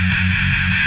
Música